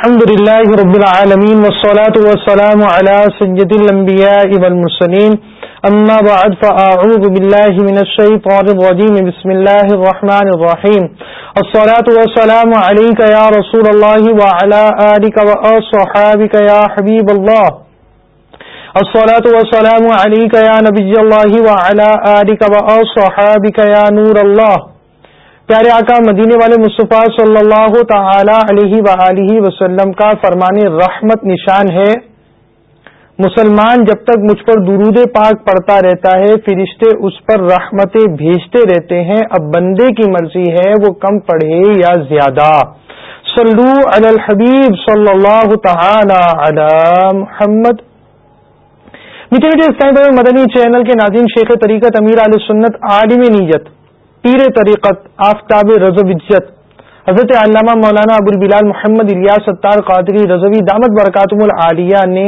الحمد لله رب العالمين والصلاة والسلام على سيد الأنبياء والمرسلين. أما بعد، فأعوذ بالله من الشيطان الرجيم. بسم الله الرحمن الرحيم. الصلاة والسلام عليك يا رسول الله وعلى آلك وأصحابك يا حبيب الله. الصلاة والسلام عليك يا نبي الله وعلى آلك وأصحابك يا نور الله. پیارے آقا مدینے والے مصطفیٰ صلی اللہ تعالی علیہ و وسلم کا فرمان رحمت نشان ہے۔ مسلمان جب تک مجھ پر درود پاک پڑتا رہتا ہے، فرشتے اس پر رحمتیں بھیجتے رہتے ہیں۔ اب بندے کی مرضی ہے وہ کم پڑھے یا زیادہ۔ صلو علی الحبیب صلی اللہ تعالی علی محمد۔ میٹھے میٹھے مدنی چینل کے ناظرین، شیخ طریقت امیر علیہ سنت، عالم نیت۔ پیر طریقت، آفتاب رضو عزت حضرت علامہ مولانا ابو البلال محمد الیاس ستار قادری رضوی، دامت برکاتم العالیہ نے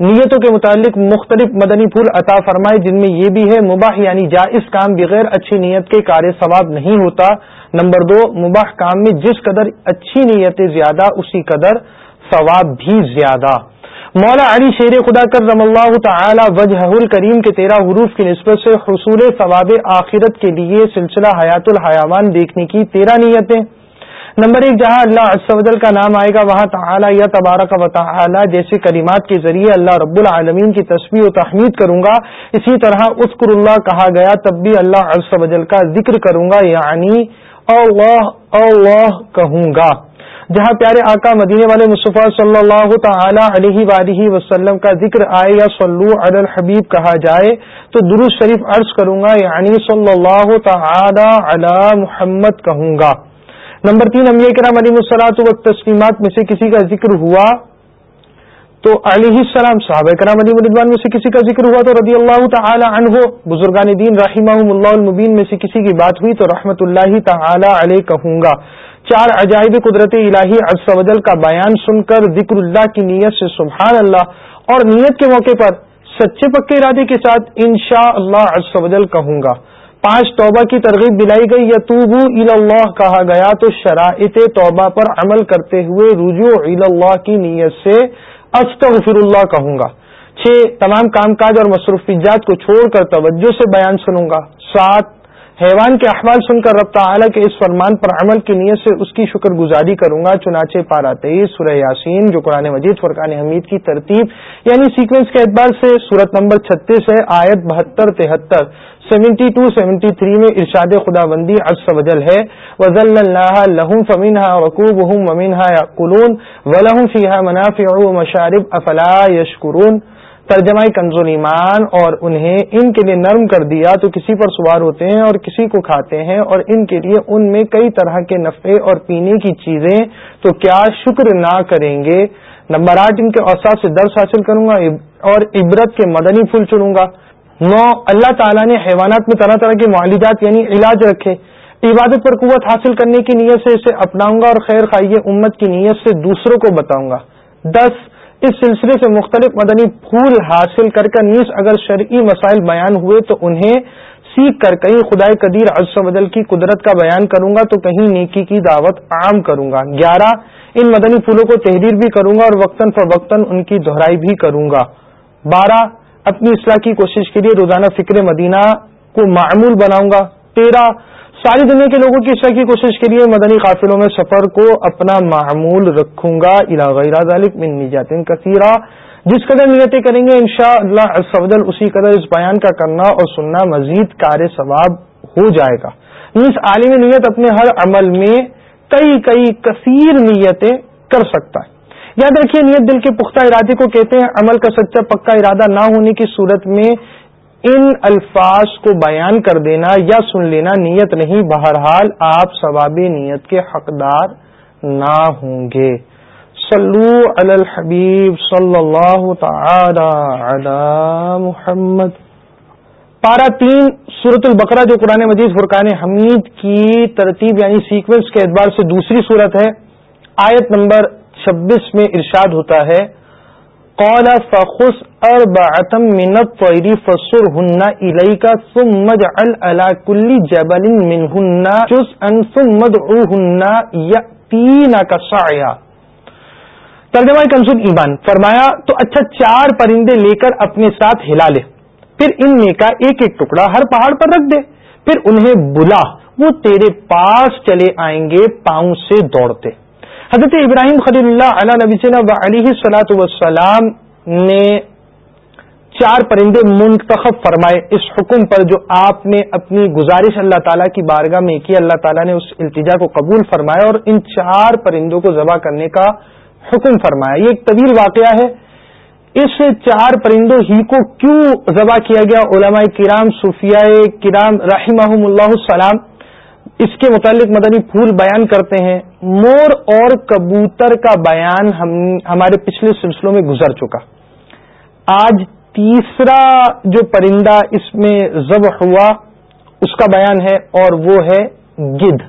نیتوں کے متعلق مختلف مدنی پھول عطا فرمائے، جن میں یہ بھی ہے، مباح یعنی جائز کام بغیر اچھی نیت کے کار ثواب نہیں ہوتا۔ نمبر دو، مباح کام میں جس قدر اچھی نیتیں زیادہ، اسی قدر ثواب بھی زیادہ۔ مولا علی شیر خدا کر رم اللہ تعالی وجہ الکریم کے تیرہ حروف کی نسبت سے حصول ثواب آخرت کے لیے سلسلہ حیات الحیوان دیکھنے کی تیرہ نیتیں۔ نمبر ایک، جہاں اللہ اسودل کا نام آئے گا، وہاں تعالی یا تبارک و تعالی جیسے کلمات کے ذریعے اللہ رب العالمین کی تصویر و تحمید کروں گا۔ اسی طرح اسکر اللہ کہا گیا، تب بھی اللہ اسودل کا ذکر کروں گا یعنی اللہ اللہ کہوں گا۔ جہاں پیارے آقا مدینے والے مصطفیٰ صلی اللہ تعالی علیہ وآلہ وسلم کا ذکر آئے یا صلو علی الحبیب کہا جائے، تو درست شریف عرض کروں گا یعنی صلی اللہ تعالی علی محمد کہوں گا۔ نمبر تین امیہ کرام علی مسلاط و تسلیمات میں سے کسی کا ذکر ہوا تو علیہ السلام، صحابہ کرام علی مردوان میں سے کسی کا ذکر ہوا تو رضی اللہ تعالی عنہ، بزرگان دین رحمہ اللہ المبین میں سے کسی کی بات ہوئی تو رحمت اللہ تعالی علیہ کہوں گا۔ چار عجائب قدرت الہی ارسودل کا بیان سن کر ذکر اللہ کی نیت سے سبحان اللہ اور نیت کے موقع پر سچے پکے ارادے کے ساتھ انشاء اللہ ارسودل کہوں گا۔ پانچ توبہ کی ترغیب دلائی گئی یا توبو اللہ کہا گیا تو شرائط توبہ پر عمل کرتے ہوئے رجوع اللہ کی نیت سے استغفر اللہ کہوں گا۔ چھ تمام کام کاج اور مصروفیات کو چھوڑ کر توجہ سے بیان سنوں گا۔ سات حیوان کے احوال سن کر رب تعالی کے اس فرمان پر عمل کی نیت سے اس کی شکر گزاری کروں گا۔ چنانچہ پارا تیئیس، سورہ یاسین، جو قرآن مجید، فرقان حمید کی ترتیب یعنی سیکوینس کے اعتبار سے سورت نمبر چھتیس ہے، آیت بہتر تہتر۔ سیونٹی ٹو سیونٹی تھری میں ارشاد خدا بندی از وجل ہے۔ وزل اللہ لہم فمین وقوب ہوں ومین قلون و لہم فیحہ منافع مشارب افلا یشکرون ترجمہ کنزول ایمان اور انہیں ان کے لیے نرم کر دیا تو کسی پر سوار ہوتے ہیں اور کسی کو کھاتے ہیں اور ان کے لیے ان میں کئی طرح کے نفے اور پینے کی چیزیں، تو کیا شکر نہ کریں گے؟ نمبر آٹھ، ان کے اوساف سے درس حاصل کروں گا اور عبرت کے مدنی پھول چنوں گا۔ نو، اللہ تعالیٰ نے حیوانات میں طرح طرح کے معالجات یعنی علاج رکھے۔ عبادت پر قوت حاصل کرنے کی نیت سے اسے اپناؤں گا اور خیر خائی امت کی نیت سے دوسروں کو بتاؤں گا۔ دس اس سلسلے سے مختلف مدنی پھول حاصل کر کر نیز اگر شرعی مسائل بیان ہوئے تو انہیں سیکھ کر کہیں خدائے قدیر عز بدل کی قدرت کا بیان کروں گا تو کہیں نیکی کی دعوت عام کروں گا۔ گیارہ، ان مدنی پھولوں کو تحریر بھی کروں گا اور وقتاً فوقتاً ان کی دہرائی بھی کروں گا۔ بارہ، اپنی اصلاح کی کوشش کے لیے روزانہ فکر مدینہ کو معمول بناؤں گا۔ تیرہ ساری دنیا کے لوگوں کی اصلاح کی کوشش کے لیے مدنی قافلوں میں سفر کو اپنا معمول رکھوں گا ذالک من نجات کثیرہ۔ جس قدر نیتیں کریں گے ان شاء اللہ اسی قدر اس بیان کا کرنا اور سننا مزید کار ثواب ہو جائے گا۔ اس عالم نیت اپنے ہر عمل میں کئی کئی کثیر نیتیں کر سکتا ہے۔ یاد رکھیے، نیت دل کے پختہ ارادے کو کہتے ہیں، عمل کا سچا پکا ارادہ نہ ہونے کی صورت میں ان الفاظ کو بیان کر دینا یا سن لینا نیت نہیں، بہرحال آپ ثواب نیت کے حقدار نہ ہوں گے۔ صلو علی الحبیب صلی اللہ تعالی علی محمد۔ پارا تین سورت البقرہ جو قرآن مجید فرقان حمید کی ترتیب یعنی سیکوینس کے اعتبار سے دوسری صورت ہے۔ آیت نمبر چھبیس میں ارشاد ہوتا ہے قال فخص اربعه من الطير فصرهن اليك ثم اجعل على كل جبل منهن جزءا ثم ادعوهن ياتينك سعيا۔ ترجمہ کنسول ایمان، فرمایا، تو اچھا چار پرندے لے کر اپنے ساتھ ہلا لے۔ پھر ان میں کا ایک ایک ٹکڑا ہر پہاڑ پر رکھ دے۔ پھر انہیں بلا، وہ تیرے پاس چلے آئیں گے، پاؤں سے دوڑتے۔ حضرت ابراہیم خلیل اللہ علیہ نبی و علیہ سلاۃ وسلام نے چار پرندے منتخب فرمائے۔ اس حکم پر جو آپ نے اپنی گزارش اللہ تعالیٰ کی بارگاہ میں کی، اللہ تعالیٰ نے اس التجا کو قبول فرمایا اور ان چار پرندوں کو ذبح کرنے کا حکم فرمایا۔ یہ ایک طویل واقعہ ہے۔ اس چار پرندوں ہی کو کیوں ذبح کیا گیا؟ علماء کرام، صوفیاء کرام رحمہ اللہ السلام اس کے متعلق مدنی پھول بیان کرتے ہیں۔ مور اور کبوتر کا بیان ہم ہمارے پچھلے سلسلوں میں گزر چکا۔ آج تیسرا جو پرندہ اس میں ضبح ہوا، اس کا بیان ہے اور وہ ہے گدھ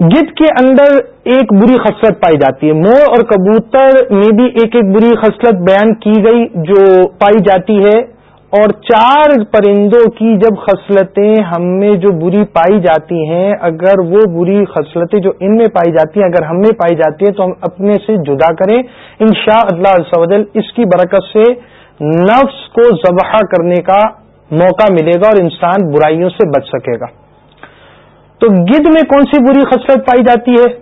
گد کے اندر ایک بری خصلت پائی جاتی ہے۔ مور اور کبوتر میں بھی ایک ایک بری خصلت بیان کی گئی جو پائی جاتی ہے۔ اور چار پرندوں کی جب خصلتیں ہم میں جو بری پائی جاتی ہیں، اگر وہ بری خصلتیں جو ان میں پائی جاتی ہیں، اگر ہم میں پائی جاتی ہیں، تو ہم اپنے سے جدا کریں۔ ان شاء اللہ اس کی برکت سے نفس کو ذبح کرنے کا موقع ملے گا اور انسان برائیوں سے بچ سکے گا۔ تو گد میں کون سی بری خصلت پائی جاتی ہے؟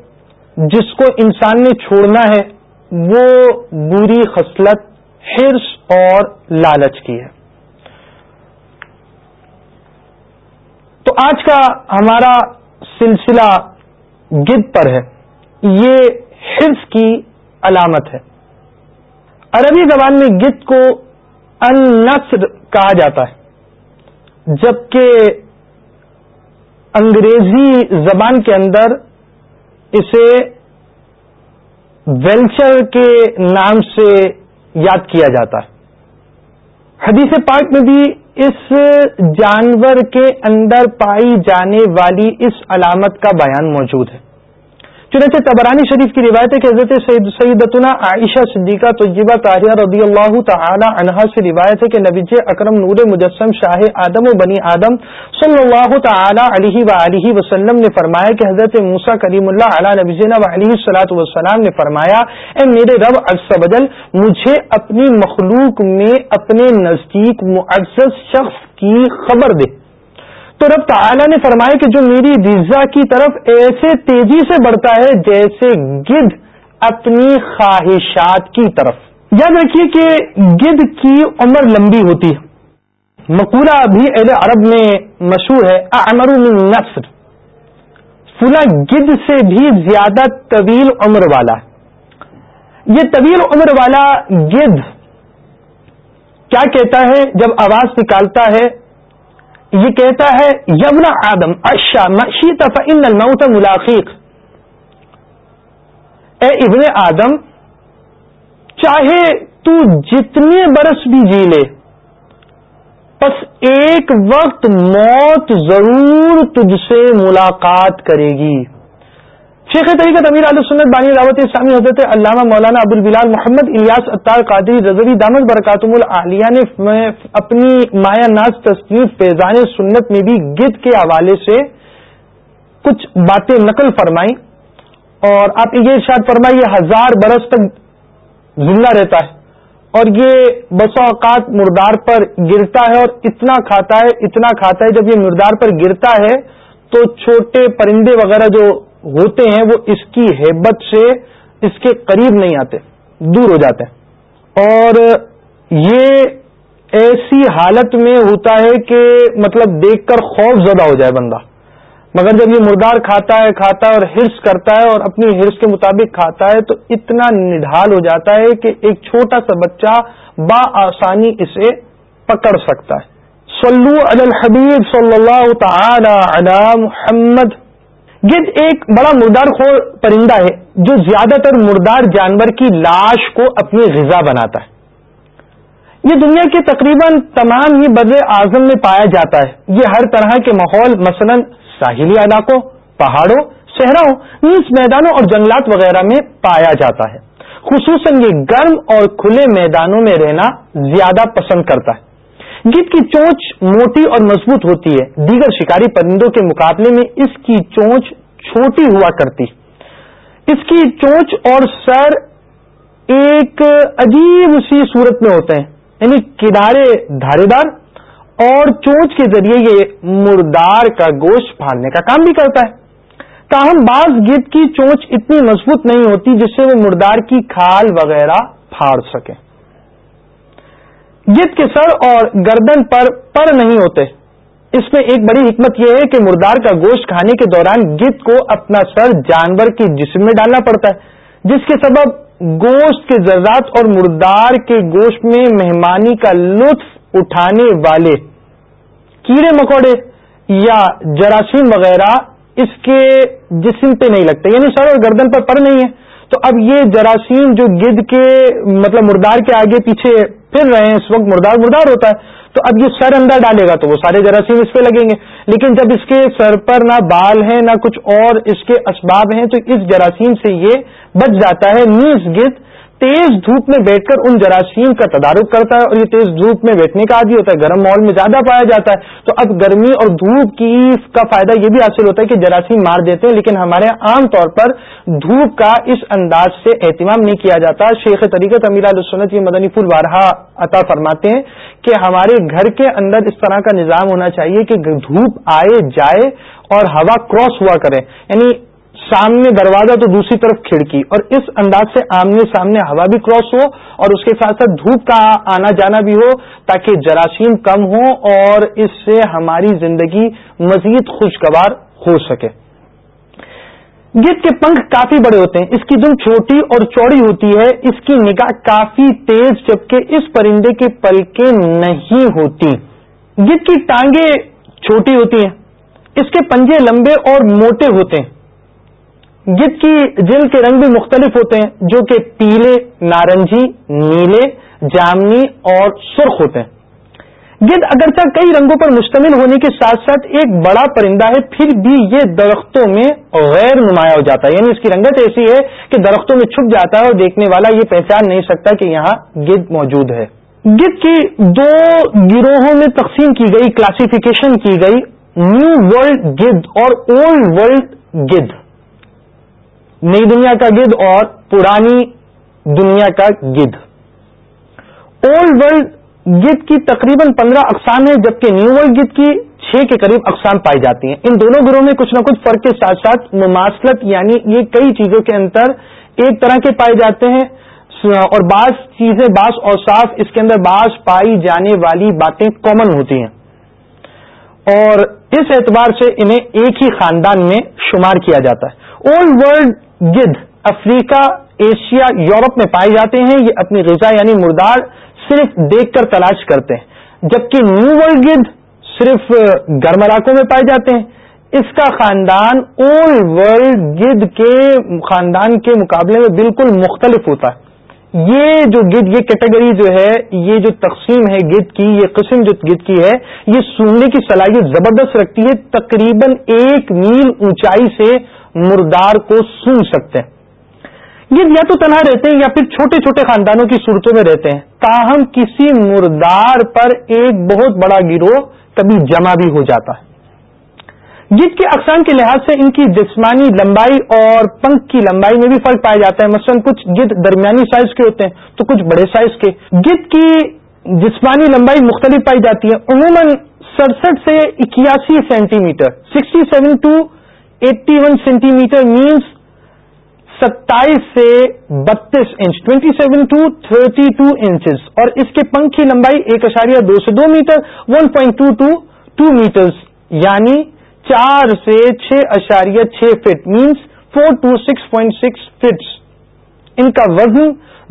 جس کو انسان نے چھوڑنا ہے، وہ بری خصلت ہرس اور لالچ کی ہے۔ تو آج کا ہمارا سلسلہ گد پر ہے۔ یہ ہرس کی علامت ہے۔ عربی زبان میں گد کو ان نصر کہا جاتا ہے، جبکہ انگریزی زبان کے اندر اسے ویلچر کے نام سے یاد کیا جاتا ہے۔ حدیث پاک میں بھی اس جانور کے اندر پائی جانے والی اس علامت کا بیان موجود ہے۔ چنانچہ تبرانی شریف کی روایت ہے کہ حضرت سیدتنا عائشہ صدیقہ تجیبہ طاہرہ رضی اللہ تعالی عنہا سے روایت ہے کہ نبی اکرم نور مجسم شاہ آدم و بنی آدم صلی اللہ تعالی علیہ و علیہ وسلم نے فرمایا کہ حضرت موسا کریم اللہ علیہ نبی و علیہ صلاۃ وسلام نے فرمایا، اے میرے رب بدل، مجھے اپنی مخلوق میں اپنے نزدیک معزز شخص کی خبر دے۔ تو رب تعالی نے فرمایا کہ جو میری رضا کی طرف ایسے تیزی سے بڑھتا ہے جیسے گدھ اپنی خواہشات کی طرف۔ یاد رکھیے کہ گدھ کی عمر لمبی ہوتی ہے۔ مقولہ بھی اہل عرب میں مشہور ہے امر نصر۔ فلا گدھ سے بھی زیادہ طویل عمر والا ہے۔ یہ طویل عمر والا گدھ کیا کہتا ہے؟ جب آواز نکالتا ہے یہ کہتا ہے یبنا آدم، اشا مشیت ان الموت ملاقیق. اے ابن آدم، چاہے تو جتنے برس بھی جی لے، بس ایک وقت موت ضرور تجھ سے ملاقات کرے گی۔ شیخ طریقت امیر علیہ سنت بانی راوت اسلامی حضرت علامہ مولانا ابو البلال محمد الیاس اطار قادری رضوی دامد برکاتم العالیہ نے اپنی مایا ناز تصنیف فیضان سنت میں بھی گد کے حوالے سے کچھ باتیں نقل فرمائی اور آپ یہ ارشاد فرمائی یہ ہزار برس تک زندہ رہتا ہے اور یہ بس اوقات مردار پر گرتا ہے اور اتنا کھاتا ہے، اتنا کھاتا ہے، جب یہ مردار پر گرتا ہے تو چھوٹے پرندے وغیرہ جو ہوتے ہیں، وہ اس کی ہیبت سے اس کے قریب نہیں آتے، دور ہو جاتے ہیں۔ اور یہ ایسی حالت میں ہوتا ہے کہ مطلب دیکھ کر خوف زدہ ہو جائے بندہ۔ مگر جب یہ مردار کھاتا ہے کھاتا ہے اور ہرس کرتا ہے اور اپنی ہرس کے مطابق کھاتا ہے، تو اتنا نڈھال ہو جاتا ہے کہ ایک چھوٹا سا بچہ با آسانی اسے پکڑ سکتا ہے۔ صلو علی الحبیب صلی اللہ تعالی علی محمد۔ گد ایک بڑا مردار خور پرندہ ہے جو زیادہ تر مردار جانور کی لاش کو اپنی غذا بناتا ہے۔ یہ دنیا کے تقریباً تمام ہی بر اعظم میں پایا جاتا ہے۔ یہ ہر طرح کے ماحول، مثلا ساحلی علاقوں، پہاڑوں، صحراؤں نیز میدانوں اور جنگلات وغیرہ میں پایا جاتا ہے۔ خصوصاً یہ گرم اور کھلے میدانوں میں رہنا زیادہ پسند کرتا ہے۔ گیت کی چونچ موٹی اور مضبوط ہوتی ہے۔ دیگر شکاری پرندوں کے مقابلے میں اس کی چونچ چھوٹی ہوا کرتی۔ اس کی چونچ اور سر ایک عجیب سی صورت میں ہوتے ہیں۔ یعنی کنارے دھارے دار اور چونچ کے ذریعے یہ مردار کا گوشت پھاڑنے کا کام بھی کرتا ہے۔ تاہم، بعض گد کی چونچ اتنی مضبوط نہیں ہوتی جس سے وہ مردار کی کھال وغیرہ پھاڑ سکے۔ گد کے سر اور گردن پر پر نہیں ہوتے۔ اس میں ایک بڑی حکمت یہ ہے کہ مردار کا گوشت کھانے کے دوران گد کو اپنا سر جانور کے جسم میں ڈالنا پڑتا ہے، جس کے سبب گوشت کے ذرات اور مردار کے گوشت میں مہمانی کا لطف اٹھانے والے کیڑے مکوڑے یا جراثیم وغیرہ اس کے جسم پہ نہیں لگتے یعنی سر اور گردن پر پر نہیں ہے۔ تو اب یہ جراثیم جو گد کے مطلب مردار کے آگے پیچھے پھر رہے ہیں، اس وقت مردار مردار ہوتا ہے، تو اب یہ سر اندر ڈالے گا تو وہ سارے جراثیم اس پہ لگیں گے۔ لیکن جب اس کے سر پر نہ بال ہیں، نہ کچھ اور اس کے اسباب ہیں، تو اس جراثیم سے یہ بچ جاتا ہے، نیز گد تیز دھوپ میں بیٹھ کر ان جراثیم کا تدارک کرتا ہے اور یہ تیز دھوپ میں بیٹھنے کا عادی ہوتا ہے۔ گرم ماحول میں زیادہ پایا جاتا ہے۔ تو اب گرمی اور دھوپ کی کا فائدہ یہ بھی حاصل ہوتا ہے کہ جراثیم مار دیتے ہیں، لیکن ہمارے عام طور پر دھوپ کا اس انداز سے اہتمام نہیں کیا جاتا۔ شیخ طریقت امیر السنت یہ مدنی پھول بارہا عطا فرماتے ہیں کہ ہمارے گھر کے اندر اس طرح کا نظام ہونا چاہیے کہ دھوپ آئے، جائے اور ہوا کراس ہوا کرے۔ یعنی سامنے دروازہ تو دوسری طرف کھڑکی اور اس انداز سے آمنے سامنے ہوا بھی کراس ہو اور اس کے ساتھ ساتھ دھوپ کا آنا جانا بھی ہو تاکہ جراثیم کم ہو اور اس سے ہماری زندگی مزید خوشگوار ہو سکے۔ گت کے پنکھ کافی بڑے ہوتے ہیں۔ اس کی دم چھوٹی اور چوڑی ہوتی ہے۔ اس کی نگاہ کافی تیز جبکہ اس پرندے کے پلکیں نہیں ہوتی۔ گت کی ٹانگیں چھوٹی ہوتی ہیں۔ اس کے پنجے لمبے اور موٹے ہوتے ہیں۔ گد کی جل کے رنگ بھی مختلف ہوتے ہیں، جو کہ پیلے، نارنجی، نیلے، جامنی اور سرخ ہوتے ہیں۔ گد اگرچہ کئی رنگوں پر مشتمل ہونے کے ساتھ ساتھ ایک بڑا پرندہ ہے، پھر بھی یہ درختوں میں غیر نمایاں ہو جاتا ہے۔ یعنی اس کی رنگت ایسی ہے کہ درختوں میں چھپ جاتا ہے اور دیکھنے والا یہ پہچان نہیں سکتا کہ یہاں گد موجود ہے۔ گد کی دو گروہوں میں تقسیم کی گئی کلاسیفیکیشن کی گئی نیو ورلڈ گد اور اولڈ ورلڈ گد نئی دنیا کا گد اور پرانی دنیا کا گد اولڈ ورلڈ گد کی تقریباً پندرہ اقسام ہیں، جبکہ نیو ورلڈ گد کی چھ کے قریب اقسام پائی جاتی ہیں۔ ان دونوں گروہ میں کچھ نہ کچھ فرق کے ساتھ ساتھ مماثلت یعنی یہ کئی چیزوں کے اندر ایک طرح کے پائے جاتے ہیں۔ اور بعض چیزیں، بعض اور صاف اس کے اندر بعض پائی جانے والی باتیں کامن ہوتی ہیں۔ اور اس اعتبار سے انہیں ایک ہی خاندان میں شمار کیا جاتا ہے۔ اولڈ ورلڈ گدھ افریقہ، ایشیا، یورپ میں پائے جاتے ہیں۔ یہ اپنی غذا یعنی مردار صرف دیکھ کر تلاش کرتے ہیں، جبکہ نیو ورلڈ گدھ صرف گرم علاقوں میں پائے جاتے ہیں۔ اس کا خاندان اولڈ ورلڈ گدھ کے خاندان کے مقابلے میں بالکل مختلف ہوتا ہے۔ یہ جو گد، یہ کیٹیگری جو ہے، یہ جو تقسیم ہے گد کی، یہ قسم جو گد کی ہے، یہ سننے کی صلاحیت زبردست رکھتی ہے۔ تقریباً ایک میل اونچائی سے مردار کو سن سکتے ہیں۔ یہ یا تو تنہا رہتے ہیں یا پھر چھوٹے چھوٹے خاندانوں کی صورتوں میں رہتے ہیں۔ تاہم کسی مردار پر ایک بہت بڑا گروہ کبھی جمع بھی ہو جاتا ہے۔ جس کے اقسام کے لحاظ سے ان کی جسمانی لمبائی اور پنکھ کی لمبائی میں بھی فرق پایا جاتا ہے۔ مثلاً کچھ گد درمیانی سائز کے ہوتے ہیں تو کچھ بڑے سائز کے۔ گد کی جسمانی لمبائی مختلف پائی جاتی ہے، عموماً سڑسٹھ سے اکیاسی centimetre, sixty seven to eighty one centimetre means ستائیس سے بتیس inch twenty seven to thirty two inches اور اس کے پنکھ کی لمبائی ایک اشاریہ دو سے دو metre one point two to two metres یعنی چار سے چھ اشاریہ چھ foot means four to six point six foots ان کا وزن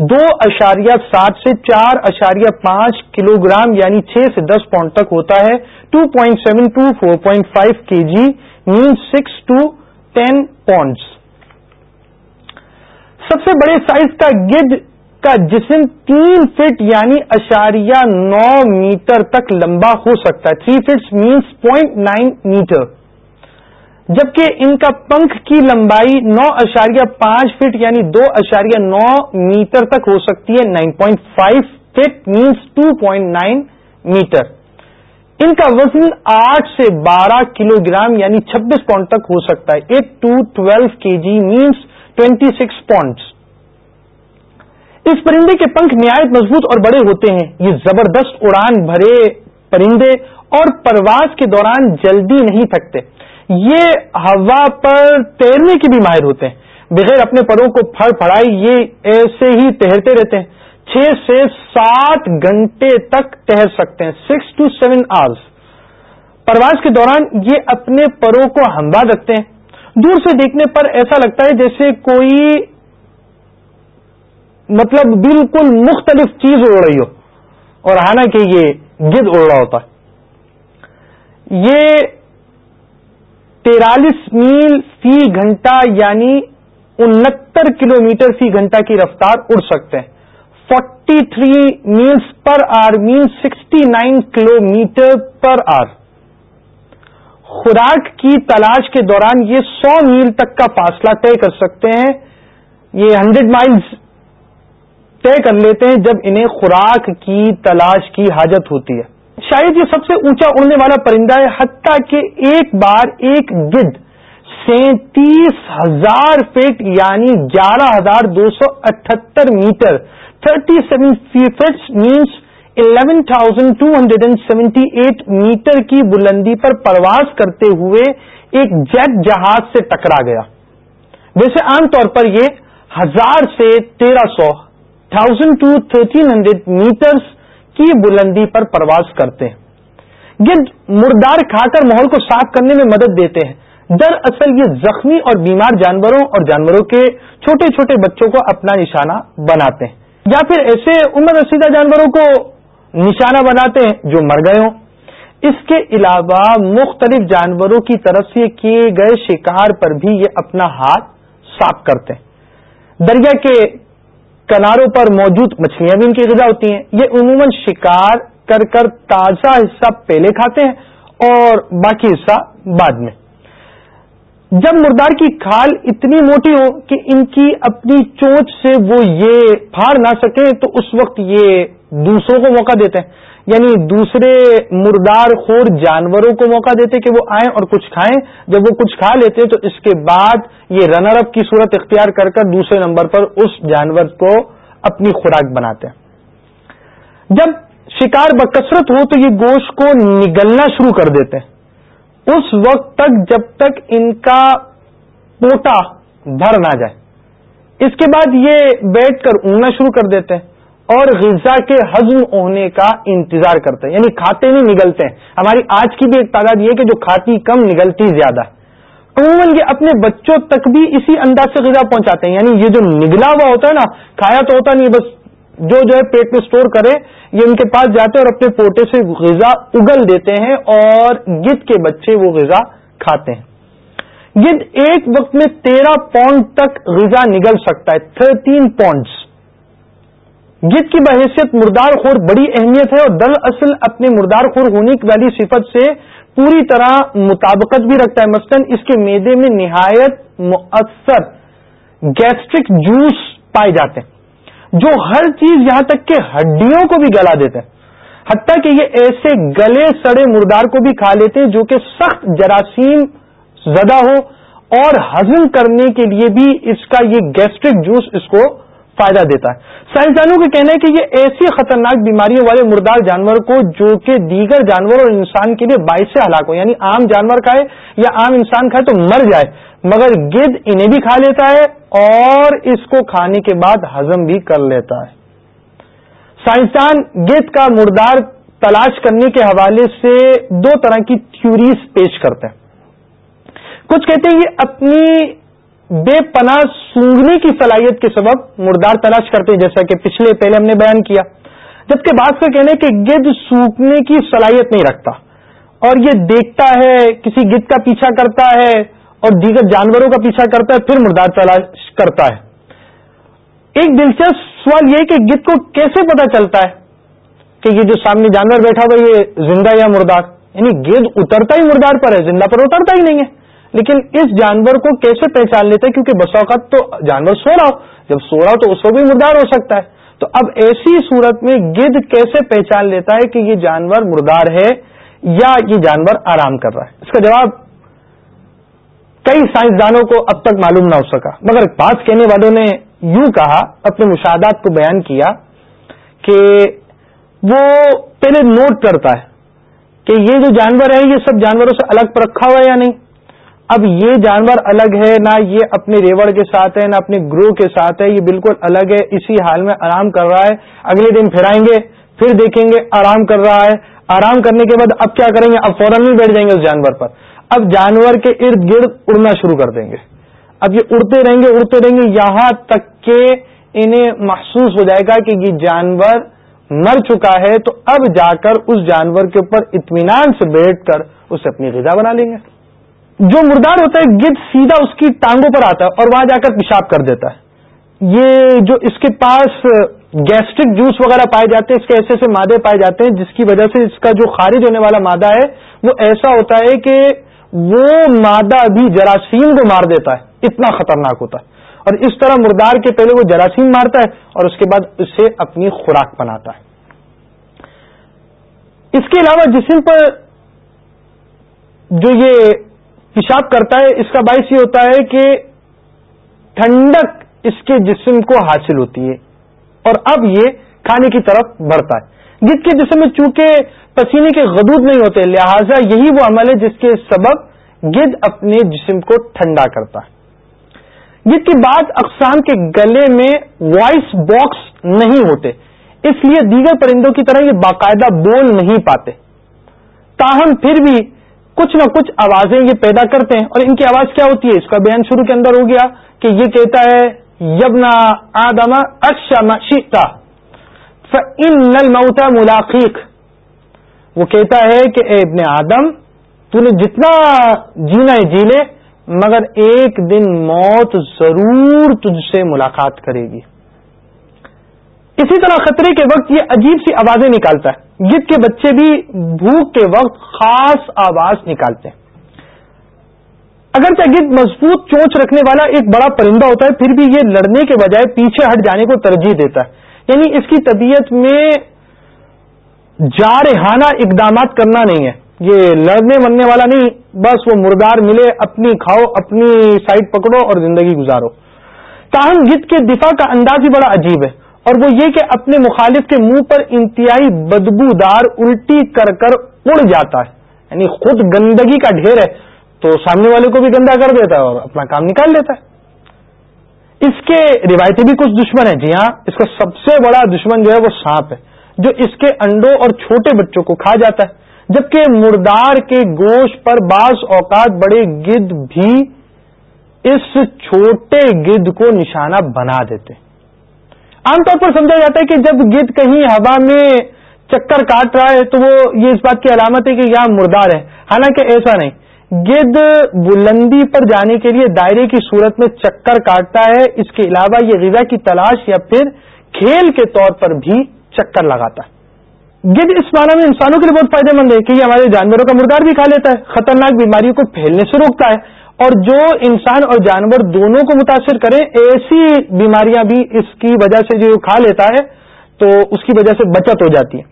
دو اشاریہ سات سے چار اشاریہ پانچ کلو گرام یعنی چھ سے دس پاؤنڈ تک ہوتا ہے۔ Two point seven to, four point five K G means six to ten pounds سب سے بڑے سائز کا گڈ کا جسم تین فٹ یعنی اشاریہ نو میٹر تک لمبا ہو سکتا ہے۔ Three foots means point nine metre. جبکہ ان کا پنکھ کی لمبائی نو اشاریہ پانچ فٹ یعنی دو اشاریہ نو میٹر تک ہو سکتی ہے، nine point five foot means two point nine metre ان کا وزن آٹھ سے بارہ کلو گرام یعنی چھبیس پاؤنڈ تک ہو سکتا ہے۔ Eight to twelve K G means twenty six pounds اس پرندے کے پنکھ نہایت مضبوط اور بڑے ہوتے ہیں۔ یہ زبردست اڑان بھرے پرندے اور پرواز کے دوران جلدی نہیں تھکتے یہ ہوا پر تیرنے کے بھی ماہر ہوتے ہیں۔ بغیر اپنے پروں کو پھڑ پھڑائی، یہ ایسے ہی تیرتے رہتے ہیں۔ چھ سے سات گھنٹے تک تیر سکتے ہیں سکس ٹو سیون آورس پرواز کے دوران یہ اپنے پروں کو ہموار رکھتے ہیں۔ دور سے دیکھنے پر ایسا لگتا ہے جیسے کوئی مطلب بالکل مختلف چیز اڑ رہی ہو۔ اور حالانکہ یہ گد اڑ رہا ہوتا ہے۔ یہ تیرالیس میل فی گھنٹہ یعنی انہتر کلو میٹر فی گھنٹہ کی رفتار اڑ سکتے ہیں۔ Forty three miles per hour mean sixty nine kilometre per hour. خوراک کی تلاش کے دوران یہ سو میل تک کا فاصلہ طے کر سکتے ہیں۔ یہ ہنڈریڈ مائلز طے کر لیتے ہیں جب انہیں خوراک کی تلاش کی حاجت ہوتی ہے۔ شاید یہ سب سے اونچا اڑنے والا پرندہ ہے، حتیٰ کہ ایک بار ایک گد سینتیس ہزار فٹ یعنی گیارہ ہزار دو سو اٹھہتر metre, thirty seven feets means eleven thousand two hundred and seventy eight metre کی بلندی پر پرواز کرتے ہوئے ایک جیٹ جہاز سے ٹکرا گیا۔ ویسے عام طور پر یہ ہزار سے تیرہ سو، thousand to thirteen hundred metres کی بلندی پر پرواز کرتے ہیں۔ گرد مردار کھا کر ماحول کو صاف کرنے میں مدد دیتے ہیں۔ دراصل یہ زخمی اور بیمار جانوروں اور جانوروں کے چھوٹے چھوٹے بچوں کو اپنا نشانہ بناتے ہیں۔ یا پھر ایسے عمر رسیدہ جانوروں کو نشانہ بناتے ہیں جو مر گئے ہوں۔ اس کے علاوہ مختلف جانوروں کی طرف سے کیے گئے شکار پر بھی یہ اپنا ہاتھ صاف کرتے ہیں۔ دریا کے کناروں پر موجود مچھلیاں بھی ان کی غذا ہوتی ہیں۔ یہ عموماً شکار کر کر تازہ حصہ پہلے کھاتے ہیں اور باقی حصہ بعد میں۔ جب مردار کی کھال اتنی موٹی ہو کہ ان کی اپنی چونچ سے وہ یہ پھاڑ نہ سکیں، تو اس وقت یہ دوسروں کو موقع دیتے ہیں۔ یعنی دوسرے مردار خور جانوروں کو موقع دیتے کہ وہ آئیں اور کچھ کھائیں۔ جب وہ کچھ کھا لیتے تو اس کے بعد یہ رنر اپ کی صورت اختیار کر کر دوسرے نمبر پر اس جانور کو اپنی خوراک بناتے ہیں۔ جب شکار بکثرت ہو تو یہ گوشت کو نگلنا شروع کر دیتے ہیں۔ اس وقت تک جب تک ان کا پوٹا بھر نہ جائے۔ اس کے بعد یہ بیٹھ کر اونگنا شروع کر دیتے ہیں۔ اور غذا کے ہضم ہونے کا انتظار کرتے ہیں۔ یعنی کھاتے نہیں نگلتے ہیں۔ ہماری آج کی بھی ایک تعداد یہ کہ جو کھاتی کم نگلتی زیادہ۔ ہے عموماً یہ اپنے بچوں تک بھی اسی انداز سے غذا پہنچاتے ہیں۔ یعنی یہ جو نگلا ہوا ہوتا ہے نا، کھایا تو ہوتا نہیں، بس جو جو ہے پیٹ میں سٹور کرے، یہ ان کے پاس جاتے اور اپنے پوٹے سے غذا اگل دیتے ہیں اور گد کے بچے وہ غذا کھاتے ہیں۔ گد ایک وقت میں تیرہ پاؤنڈ تک غذا نگل سکتا ہے۔ تھرٹین پاؤنڈس گد کی بحیثیت مردار خور بڑی اہمیت ہے اور دراصل اپنے مردار خور ہونے والی صفت سے پوری طرح مطابقت بھی رکھتا ہے۔ مثلاً اس کے میدے میں نہایت مؤثر گیسٹرک جوس پائے جاتے ہیں، جو ہر چیز یہاں تک کہ ہڈیوں کو بھی گلا دیتے ہیں۔ حتیٰ کہ یہ ایسے گلے سڑے مردار کو بھی کھا لیتے ہیں جو کہ سخت جراثیم زدہ ہو اور ہضم کرنے کے لیے بھی اس کا یہ گیسٹرک جوس اس کو فائدہ دیتا ہے۔ سائنسدانوں کا کہنا ہے کہ یہ ایسی خطرناک بیماریوں والے مردار جانور کو جو کہ دیگر جانور اور انسان کے لیے باعث سے ہلاک ہو یعنی عام جانور کھائے یا عام انسان کھائے تو مر جائے، مگر گد انہیں بھی کھا لیتا ہے اور اس کو کھانے کے بعد ہزم بھی کر لیتا ہے۔ سائنسدان گد کا مردار تلاش کرنے کے حوالے سے دو طرح کی تھیوریز پیش کرتے ہیں۔ کچھ کہتے ہیں یہ اپنی بے پناہ سونگنے کی صلاحیت کے سبب مردار تلاش کرتے ہیں، جیسا کہ پچھلے پہلے ہم نے بیان کیا۔ جبکہ بات کا کہنا ہے کہ گد سونکھنے کی صلاحیت نہیں رکھتا۔ اور یہ دیکھتا ہے، کسی گد کا پیچھا کرتا ہے اور دیگر جانوروں کا پیچھا کرتا ہے، پھر مردار تلاش کرتا ہے۔ ایک دلچسپ سوال یہ کہ گد کو کیسے پتا چلتا ہے کہ یہ جو سامنے جانور بیٹھا ہوا یہ زندہ یا مردار؟ یعنی گد اترتا ہی مردار پر ہے، زندہ پر اترتا ہی نہیں ہے۔ لیکن اس جانور کو کیسے پہچان لیتے کیونکہ بس اوقات تو جانور سو رہا ہو۔ جب سو رہا ہو تو اس کو بھی مردار ہو سکتا ہے۔ تو اب ایسی صورت میں گد کیسے پہچان لیتا ہے کہ یہ جانور مردار ہے یا یہ جانور آرام کر رہا ہے؟ اس کا جواب کئی سائنسدانوں کو اب تک معلوم نہ ہو سکا۔ مگر بعض کہنے والوں نے یوں کہا، اپنے مشاہدات کو بیان کیا کہ وہ پہلے نوٹ کرتا ہے کہ یہ جو جانور ہے یہ سب جانوروں سے الگ پر رکھا ہوا ہے یا نہیں۔ اب یہ جانور الگ ہے، نہ یہ اپنے ریوڑ کے ساتھ ہے، نہ اپنے گروہ کے ساتھ ہے، یہ بالکل الگ ہے، اسی حال میں آرام کر رہا ہے۔ اگلے دن پھرائیں گے، پھر دیکھیں گے، آرام کر رہا ہے۔ آرام کرنے کے بعد اب کیا کریں گے؟ اب فوراً نہیں بیٹھ جائیں گے اس جانور پر۔ اب جانور کے ارد گرد اڑنا شروع کر دیں گے۔ اب یہ اڑتے رہیں گے، اڑتے رہیں گے، یہاں تک کہ انہیں محسوس ہو جائے گا کہ یہ جانور مر چکا ہے۔ تو اب جا کر اس جانور کے اوپر اطمینان سے بیٹھ کر اسے اپنی غذا بنا لیں گے۔ جو مردار ہوتا ہے گد سیدھا اس کی ٹانگوں پر آتا ہے اور وہاں جا کر پیشاب کر دیتا ہے۔ یہ جو اس کے پاس گیسٹرک جوس وغیرہ پائے جاتے ہیں، اس کے ایسے ایسے مادے پائے جاتے ہیں، جس کی وجہ سے اس کا جو خارج ہونے والا مادہ ہے، وہ ایسا ہوتا ہے کہ وہ مادہ بھی جراثیم کو مار دیتا ہے۔ اتنا خطرناک ہوتا ہے۔ اور اس طرح مردار کے پہلے وہ جراثیم مارتا ہے اور اس کے بعد اسے اپنی خوراک بناتا ہے۔ اس کے علاوہ جسم پر جو یہ پیشاب کرتا ہے، اس کا باعث یہ ہوتا ہے کہ ٹھنڈک اس کے جسم کو حاصل ہوتی ہے اور اب یہ کھانے کی طرف بڑھتا ہے۔ جس کے جسم میں چونکہ پسینے کے غدود نہیں ہوتے، لہذا یہی وہ عمل ہے جس کے سبب گد اپنے جسم کو ٹھنڈا کرتا ہے۔ جس کی بعد اقسام کے گلے میں وائس باکس نہیں ہوتے، اس لیے دیگر پرندوں کی طرح یہ باقاعدہ بول نہیں پاتے۔ تاہم پھر بھی کچھ نہ کچھ آوازیں یہ پیدا کرتے ہیں اور ان کی آواز کیا ہوتی ہے؟ اس کا بیان شروع کے اندر ہو گیا کہ یہ کہتا ہے، یبنا آدم شیتا ان نل موتا ملاقیق وہ کہتا ہے کہ، اے ابن آدم تو نے جتنا جینا ہے جی لے مگر ایک دن موت ضرور تجھ سے ملاقات کرے گی۔ اسی طرح خطرے کے وقت یہ عجیب سی آوازیں نکالتا ہے گد کے بچے بھی بھوک کے وقت خاص آواز نکالتے ہیں۔ اگرچہ گد مضبوط چونچ رکھنے والا ایک بڑا پرندہ ہوتا ہے، پھر بھی یہ لڑنے کے بجائے پیچھے ہٹ جانے کو ترجیح دیتا ہے۔ یعنی اس کی طبیعت میں جارحانہ اقدامات کرنا نہیں ہے۔ یہ لڑنے مرنے والا نہیں، بس وہ مردار ملے، اپنی کھاؤ، اپنی سائڈ پکڑو اور زندگی گزارو۔ تاہم گد کے دفاع کا انداز ہی بڑا عجیب ہے۔ اور وہ یہ کہ اپنے مخالف کے منہ پر انتہائی بدبودار الٹی کر کر اڑ جاتا ہے۔ یعنی خود گندگی کا ڈھیر ہے تو سامنے والے کو بھی گندا کر دیتا ہے اور اپنا کام نکال لیتا ہے۔ اس کے روایتی بھی کچھ دشمن ہیں۔ جی ہاں اس کا سب سے بڑا دشمن جو ہے وہ سانپ ہے، جو اس کے انڈوں اور چھوٹے بچوں کو کھا جاتا ہے۔ جبکہ مردار کے گوشت پر بعض اوقات بڑے گد بھی اس چھوٹے گد کو نشانہ بنا دیتے ہیں۔ عام طور پر سمجھا جاتا ہے کہ جب گد کہیں ہوا میں چکر کاٹ رہا ہے تو وہ یہ اس بات کی علامت ہے کہ یہاں مردار ہے۔ حالانکہ ایسا نہیں۔ گد بلندی پر جانے کے لیے دائرے کی صورت میں چکر کاٹتا ہے۔ اس کے علاوہ یہ غذا کی تلاش یا پھر کھیل کے طور پر بھی چکر لگاتا ہے۔ گد اس معنی میں انسانوں کے لیے بہت فائدہ مند ہے کہ یہ ہمارے جانوروں کا مردار بھی کھا لیتا ہے۔ خطرناک بیماریوں کو پھیلنے سے روکتا ہے۔ اور جو انسان اور جانور دونوں کو متاثر کرے ایسی بیماریاں بھی اس کی وجہ سے جو کھا لیتا ہے، تو اس کی وجہ سے بچت ہو جاتی ہے۔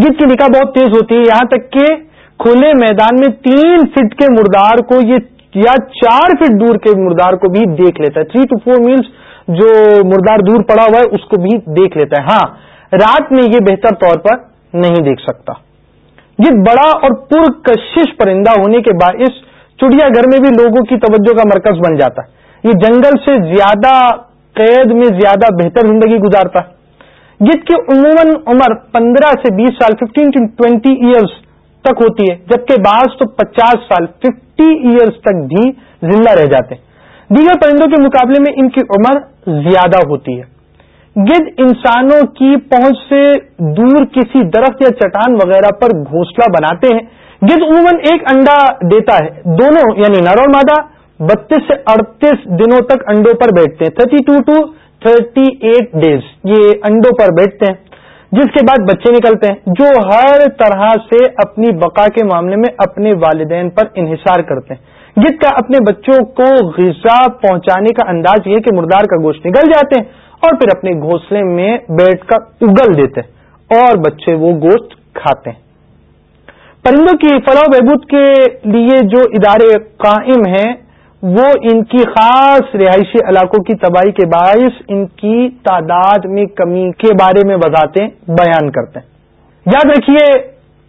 گد کی نکاح بہت تیز ہوتی ہے۔ یہاں تک کہ کھلے میدان میں تین فٹ کے مردار کو یہ یا چار فٹ دور کے مردار کو بھی دیکھ لیتا ہے۔ تھری ٹو فور میلس جو مردار دور پڑا ہوا ہے، اس کو بھی دیکھ لیتا ہے۔ ہاں رات میں یہ بہتر طور پر نہیں دیکھ سکتا۔ یہ بڑا اور پرکشش پرندہ ہونے کے باعث چڑیا گھر میں بھی لوگوں کی توجہ کا مرکز بن جاتا ہے۔ یہ جنگل سے زیادہ قید میں زیادہ بہتر زندگی گزارتا ہے۔ جس کی عموماً عمر پندرہ سے بیس سال ففٹین ٹو ٹوینٹی ایئرس تک ہوتی ہے، جبکہ بعض تو پچاس سال ففٹی ایئرس تک بھی زندہ رہ جاتے ہیں۔ دیگر پرندوں کے مقابلے میں ان کی عمر زیادہ ہوتی ہے۔ گد انسانوں کی پہنچ سے دور کسی درخت یا چٹان وغیرہ پر گھونسلہ بناتے ہیں۔ گد عموماً ایک انڈا دیتا ہے، دونوں یعنی نر اور مادہ، بتیس سے اڑتیس دنوں تک انڈوں پر بیٹھتے ہیں۔ Thirty two to thirty eight days یہ انڈوں پر بیٹھتے ہیں۔ جس کے بعد بچے نکلتے ہیں، جو ہر طرح سے اپنی بقا کے معاملے میں اپنے والدین پر انحصار کرتے ہیں۔ جس کا اپنے بچوں کو غذا پہنچانے کا انداز یہ کہ مردار کا گوشت نکل جاتے ہیں اور پھر اپنے گھونسلے میں بیٹھ کر اگل دیتے ہیں اور بچے وہ گوشت کھاتے ہیں۔ پرندوں کی فلاح و بہبود کے لیے جو ادارے قائم ہیں، وہ ان کی خاص رہائشی علاقوں کی تباہی کے باعث ان کی تعداد میں کمی کے بارے میں وضاحتیں بیان کرتے ہیں۔ یاد رکھیے،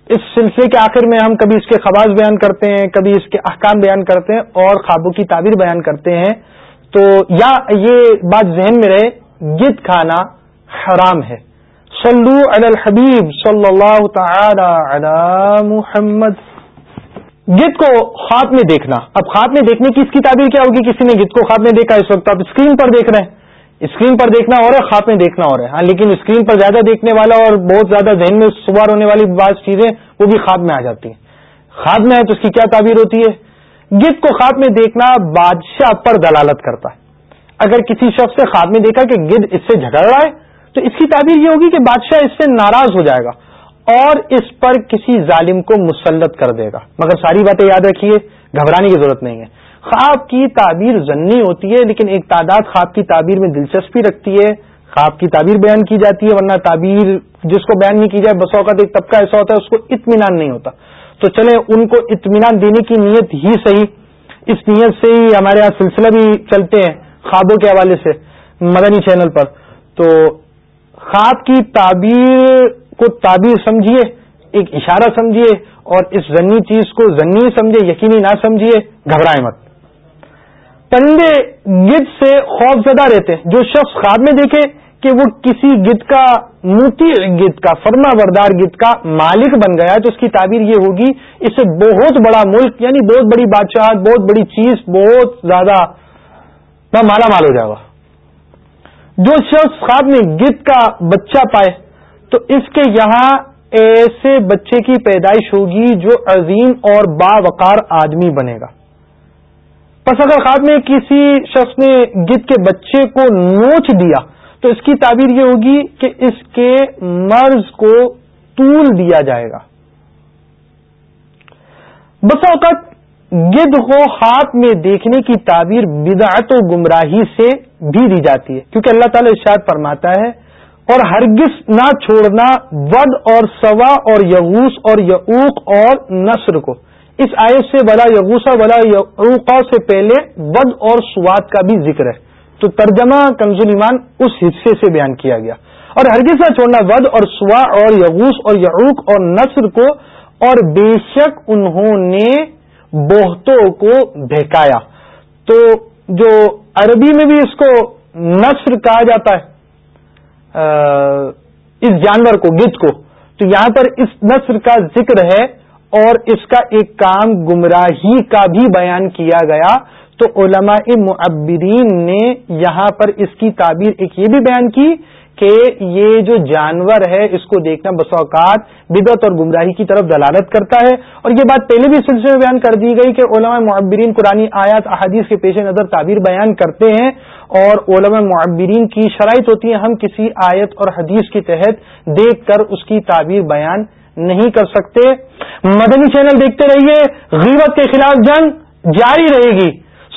اس سلسلے کے آخر میں ہم کبھی اس کے خواص بیان کرتے ہیں، کبھی اس کے احکام بیان کرتے ہیں اور خوابوں کی تعبیر بیان کرتے ہیں۔ تو یا یہ بات ذہن میں رہے گد کھانا حرام ہے۔ صلو علی الحبیب صلی اللہ تعالی علی محمد۔ گت کو خواب میں دیکھنا۔ اب خواب میں دیکھنے کی اس کی تعبیر کیا ہوگی؟ کسی نے گت کو خواب میں دیکھا اس وقت آپ اسکرین پر دیکھ رہے ہیں۔ اسکرین پر دیکھنا اور ہے، خواب میں دیکھنا اور ہے۔ ہاں لیکن اسکرین پر زیادہ دیکھنے والا اور بہت زیادہ ذہن میں سوار ہونے والی بعض چیزیں، وہ بھی خواب میں آ جاتی ہیں۔ خواب میں ہے تو اس کی کیا تعبیر ہوتی ہے؟ گت کو خواب میں دیکھنا بادشاہ پر دلالت کرتا ہے۔ اگر کسی شخص سے خواب میں دیکھا کہ گد اس سے جھگڑ رہا ہے تو اس کی تعبیر یہ ہوگی کہ بادشاہ اس سے ناراض ہو جائے گا اور اس پر کسی ظالم کو مسلط کر دے گا۔ مگر ساری باتیں یاد رکھیے، گھبرانے کی ضرورت نہیں ہے۔ خواب کی تعبیر ضنی ہوتی ہے، لیکن ایک تعداد خواب کی تعبیر میں دلچسپی رکھتی ہے۔ خواب کی تعبیر بیان کی جاتی ہے، ورنہ تعبیر جس کو بیان نہیں کی جائے بس اوقات ایک طبقہ ایسا ہوتا ہے، اس کو اطمینان نہیں ہوتا۔ تو چلے ان کو اطمینان دینے کی نیت ہی صحیح۔ اس نیت سے ہی ہمارے یہاں سلسلہ بھی چلتے ہیں، خوابوں کے حوالے سے، مدنی چینل پر۔ تو خواب کی تعبیر کو تعبیر سمجھیے، ایک اشارہ سمجھیے اور اس ضنی چیز کو ضنی سمجھے یقینی نہ سمجھیے، گھبرائے مت۔ پرندے گد سے خوف زدہ رہتے ہیں۔ جو شخص خواب میں دیکھے کہ وہ کسی گد کا موتی گد کا، فرما بردار گد کا مالک بن گیا تو اس کی تعبیر یہ ہوگی، اس سے بہت بڑا ملک یعنی بہت بڑی بادشاہ بہت بڑی چیز، بہت زیادہ مالا مال ہو جائے گا۔ جو شخص خواب میں گد کا بچہ پائے، تو اس کے یہاں ایسے بچے کی پیدائش ہوگی جو عظیم اور باوقار آدمی بنے گا۔ پس اگر خواب میں کسی شخص نے گد کے بچے کو نوچ دیا، تو اس کی تعبیر یہ ہوگی کہ اس کے مرض کو طول دیا جائے گا۔ بس اوقات گد کو ہاتھ میں دیکھنے کی تعبیر بدعت و گمراہی سے بھی دی جاتی ہے۔ کیونکہ اللہ تعالی ارشاد فرماتا ہے، اور ہرگز نہ چھوڑنا ود اور سوا اور یغوس اور یعوق اور نصر کو۔ اس آیت سے ولا یغوسا ولا یعوقا سے پہلے ود اور سواد کا بھی ذکر ہے۔ تو ترجمہ کنزول ایمان اس حصے سے بیان کیا گیا۔ اور ہرگز نہ چھوڑنا ود اور سوا اور یغوس اور یعوق اور نصر کو، اور بے شک انہوں نے بہتوں کو بہکایا تو جو عربی میں بھی اس کو نصر کہا جاتا ہے اس جانور کو گد کو، تو یہاں پر اس نصر کا ذکر ہے اور اس کا ایک کام گمراہی کا بھی بیان کیا گیا۔ تو علماء معبرین نے یہاں پر اس کی تعبیر ایک یہ بھی بیان کی کہ یہ جو جانور ہے، اس کو دیکھنا بس اوقات بدعت اور گمراہی کی طرف دلالت کرتا ہے۔ اور یہ بات پہلے بھی سلسلے میں بیان کر دی گئی کہ علماء معبرین قرآن آیات، احادیث کے پیش نظر تعبیر بیان کرتے ہیں اور علماء معبرین کی شرائط ہوتی ہے ہم کسی آیت اور حدیث کے تحت دیکھ کر اس کی تعبیر بیان نہیں کر سکتے۔ مدنی چینل دیکھتے رہیے۔ غیبت کے خلاف جنگ جاری رہے گی۔